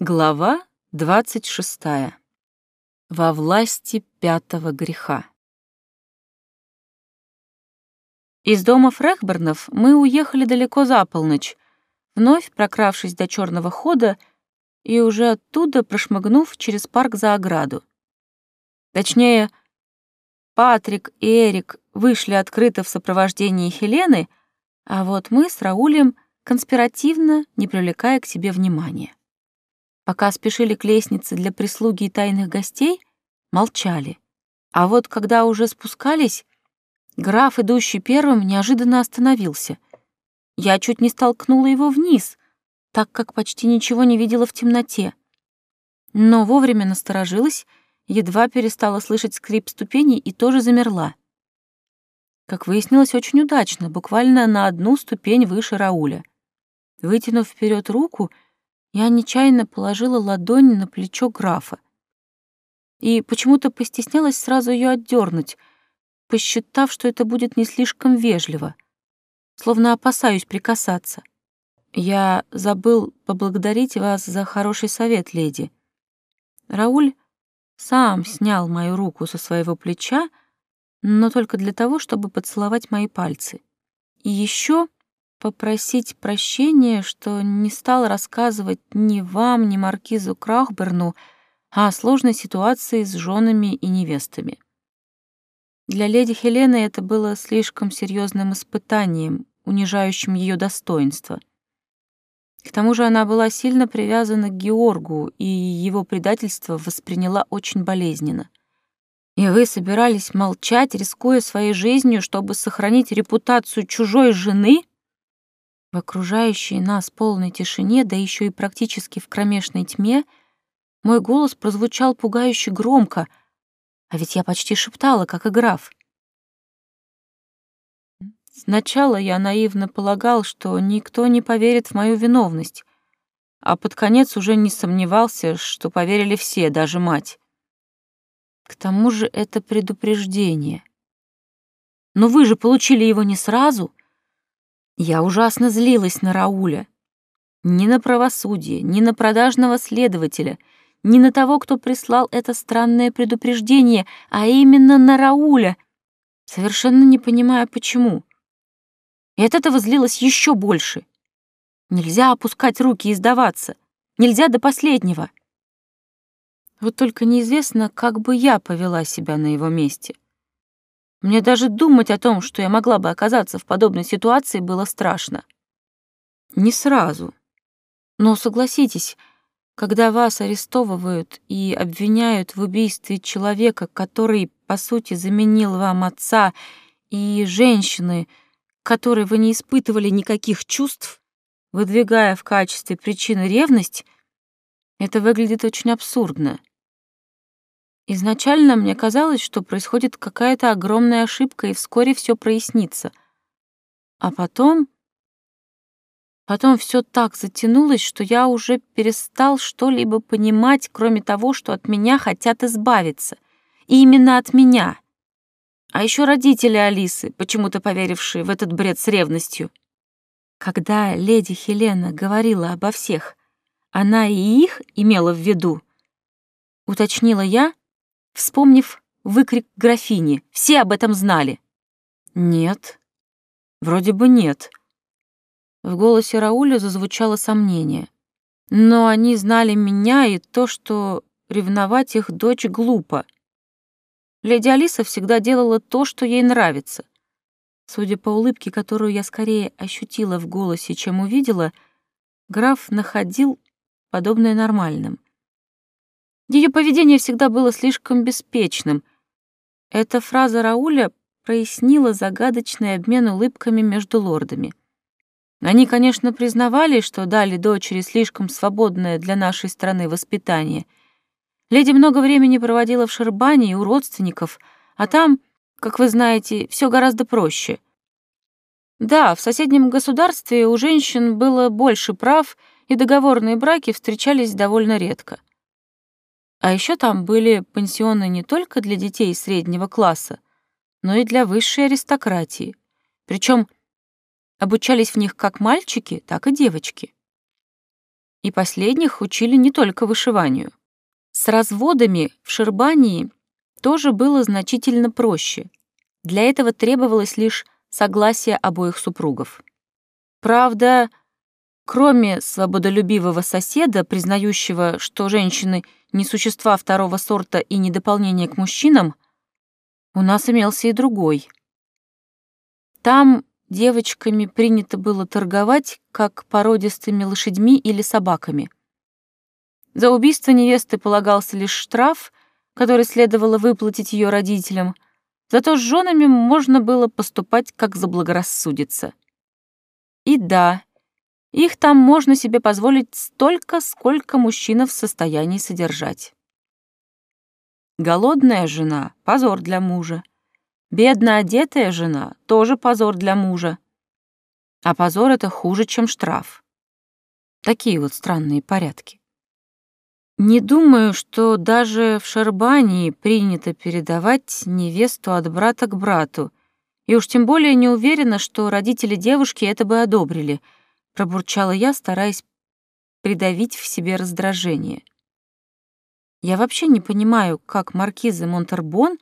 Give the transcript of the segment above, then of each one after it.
Глава двадцать шестая. Во власти пятого греха. Из дома Фрехбернов мы уехали далеко за полночь, вновь прокравшись до черного хода и уже оттуда прошмыгнув через парк за ограду. Точнее, Патрик и Эрик вышли открыто в сопровождении Хелены, а вот мы с Раулем конспиративно, не привлекая к себе внимания. Пока спешили к лестнице для прислуги и тайных гостей, молчали. А вот когда уже спускались, граф, идущий первым, неожиданно остановился. Я чуть не столкнула его вниз, так как почти ничего не видела в темноте. Но вовремя насторожилась, едва перестала слышать скрип ступеней и тоже замерла. Как выяснилось, очень удачно, буквально на одну ступень выше Рауля. Вытянув вперед руку — я нечаянно положила ладонь на плечо графа и почему-то постеснялась сразу ее отдернуть, посчитав, что это будет не слишком вежливо, словно опасаюсь прикасаться. Я забыл поблагодарить вас за хороший совет, леди. Рауль сам снял мою руку со своего плеча, но только для того, чтобы поцеловать мои пальцы. И еще попросить прощения, что не стал рассказывать ни вам, ни маркизу Крахберну о сложной ситуации с женами и невестами. Для леди Хелены это было слишком серьезным испытанием, унижающим ее достоинство. К тому же она была сильно привязана к Георгу, и его предательство восприняла очень болезненно. И вы собирались молчать, рискуя своей жизнью, чтобы сохранить репутацию чужой жены? В окружающей нас полной тишине, да еще и практически в кромешной тьме, мой голос прозвучал пугающе громко, а ведь я почти шептала, как и граф. Сначала я наивно полагал, что никто не поверит в мою виновность, а под конец уже не сомневался, что поверили все, даже мать. К тому же это предупреждение. Но вы же получили его не сразу — я ужасно злилась на Рауля. Ни на правосудие, ни на продажного следователя, ни на того, кто прислал это странное предупреждение, а именно на Рауля, совершенно не понимая, почему. И от этого злилась еще больше. Нельзя опускать руки и сдаваться. Нельзя до последнего. Вот только неизвестно, как бы я повела себя на его месте. Мне даже думать о том, что я могла бы оказаться в подобной ситуации, было страшно. Не сразу. Но согласитесь, когда вас арестовывают и обвиняют в убийстве человека, который, по сути, заменил вам отца, и женщины, которой вы не испытывали никаких чувств, выдвигая в качестве причины ревность, это выглядит очень абсурдно. Изначально мне казалось, что происходит какая-то огромная ошибка, и вскоре все прояснится. А потом... Потом все так затянулось, что я уже перестал что-либо понимать, кроме того, что от меня хотят избавиться. И именно от меня. А еще родители Алисы, почему-то поверившие в этот бред с ревностью. Когда леди Хелена говорила обо всех, она и их имела в виду, уточнила я, вспомнив выкрик графини. Все об этом знали. Нет. Вроде бы нет. В голосе Рауля зазвучало сомнение. Но они знали меня и то, что ревновать их дочь глупо. Леди Алиса всегда делала то, что ей нравится. Судя по улыбке, которую я скорее ощутила в голосе, чем увидела, граф находил подобное нормальным. Ее поведение всегда было слишком беспечным. Эта фраза Рауля прояснила загадочный обмен улыбками между лордами. Они, конечно, признавали, что дали дочери слишком свободное для нашей страны воспитание. Леди много времени проводила в Шербане и у родственников, а там, как вы знаете, все гораздо проще. Да, в соседнем государстве у женщин было больше прав, и договорные браки встречались довольно редко. А еще там были пансионы не только для детей среднего класса, но и для высшей аристократии. Причем обучались в них как мальчики, так и девочки. И последних учили не только вышиванию. С разводами в Шербании тоже было значительно проще. Для этого требовалось лишь согласие обоих супругов. Правда, кроме свободолюбивого соседа, признающего, что женщины не существа второго сорта и не дополнение к мужчинам, у нас имелся и другой. Там девочками принято было торговать как породистыми лошадьми или собаками. За убийство невесты полагался лишь штраф, который следовало выплатить ее родителям, зато с женами можно было поступать как заблагорассудится. И да, их там можно себе позволить столько, сколько мужчина в состоянии содержать. Голодная жена — позор для мужа. Бедно одетая жена — тоже позор для мужа. А позор — это хуже, чем штраф. Такие вот странные порядки. Не думаю, что даже в Шарбании принято передавать невесту от брата к брату, и уж тем более не уверена, что родители девушки это бы одобрили, пробурчала я, стараясь придавить в себе раздражение. Я вообще не понимаю, как маркизы Монтербон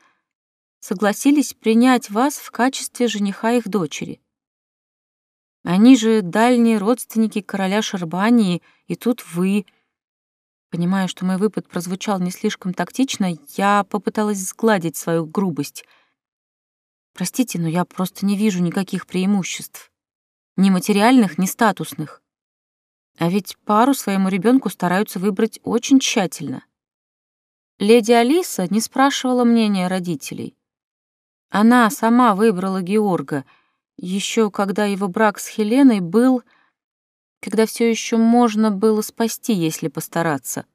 согласились принять вас в качестве жениха их дочери. Они же дальние родственники короля Шарбании, и тут вы — Понимая, что мой выпад прозвучал не слишком тактично, я попыталась сгладить свою грубость. Простите, но я просто не вижу никаких преимуществ. Ни материальных, ни статусных. А ведь пару своему ребенку стараются выбрать очень тщательно. Леди Алиса не спрашивала мнения родителей. Она сама выбрала Георга, еще когда его брак с Хеленой был когда все еще можно было спасти, если постараться.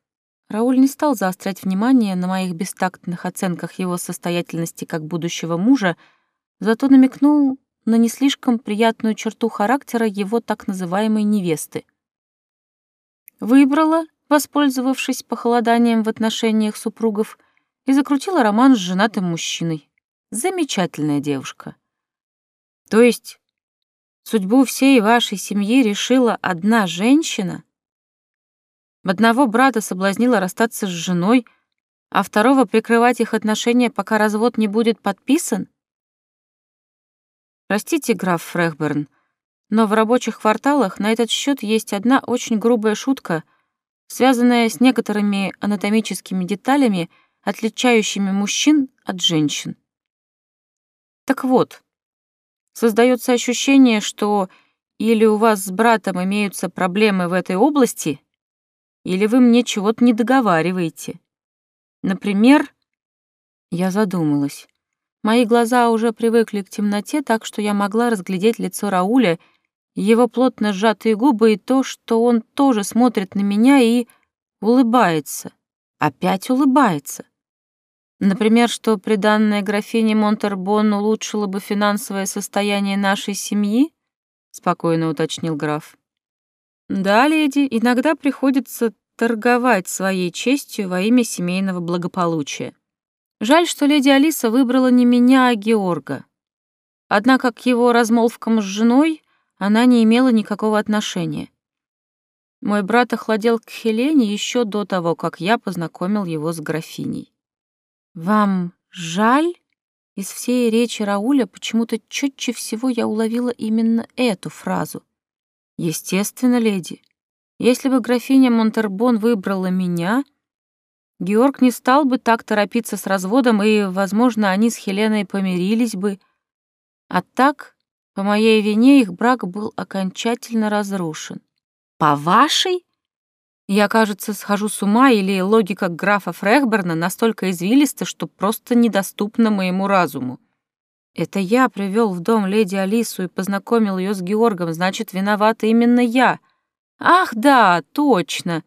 Рауль не стал заострять внимание на моих бестактных оценках его состоятельности как будущего мужа, зато намекнул на не слишком приятную черту характера его так называемой невесты. Выбрала, воспользовавшись похолоданием в отношениях супругов, и закрутила роман с женатым мужчиной. Замечательная девушка. То есть Судьбу всей вашей семьи решила одна женщина? Одного брата соблазнила расстаться с женой, а второго прикрывать их отношения, пока развод не будет подписан? Простите, граф Фрехберн, но в рабочих кварталах на этот счет есть одна очень грубая шутка, связанная с некоторыми анатомическими деталями, отличающими мужчин от женщин. Так вот, Создается ощущение, что или у вас с братом имеются проблемы в этой области, или вы мне чего-то не договариваете. Например, я задумалась. Мои глаза уже привыкли к темноте, так что я могла разглядеть лицо Рауля, его плотно сжатые губы и то, что он тоже смотрит на меня и улыбается. Опять улыбается. Например, что приданная графине Монтербон улучшило бы финансовое состояние нашей семьи? Спокойно уточнил граф. Да, леди, иногда приходится торговать своей честью во имя семейного благополучия. Жаль, что леди Алиса выбрала не меня, а Георга. Однако к его размолвкам с женой она не имела никакого отношения. Мой брат охладел к Хелене еще до того, как я познакомил его с графиней. «Вам жаль?» Из всей речи Рауля почему-то четче всего я уловила именно эту фразу. «Естественно, леди. Если бы графиня Монтербон выбрала меня, Георг не стал бы так торопиться с разводом, и, возможно, они с Хеленой помирились бы. А так, по моей вине, их брак был окончательно разрушен. По вашей? Я, кажется, схожу с ума, или логика графа Фрехберна настолько извилиста, что просто недоступна моему разуму. Это я привел в дом леди Алису и познакомил ее с Георгом, значит, виновата именно я. Ах, да, точно.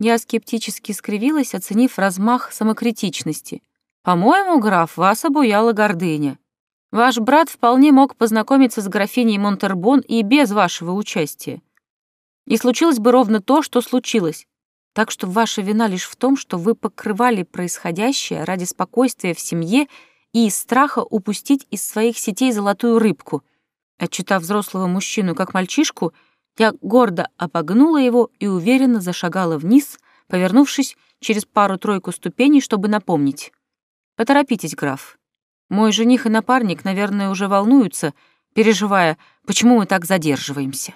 Я скептически скривилась, оценив размах самокритичности. По-моему, граф, вас обуяла гордыня. Ваш брат вполне мог познакомиться с графиней Монтербон и без вашего участия. И случилось бы ровно то, что случилось. Так что ваша вина лишь в том, что вы покрывали происходящее ради спокойствия в семье и из страха упустить из своих сетей золотую рыбку. Отчитав взрослого мужчину как мальчишку, Я гордо обогнула его и уверенно зашагала вниз, повернувшись через пару-тройку ступеней, чтобы напомнить. «Поторопитесь, граф. Мой жених и напарник, наверное, уже волнуются, переживая, почему мы так задерживаемся».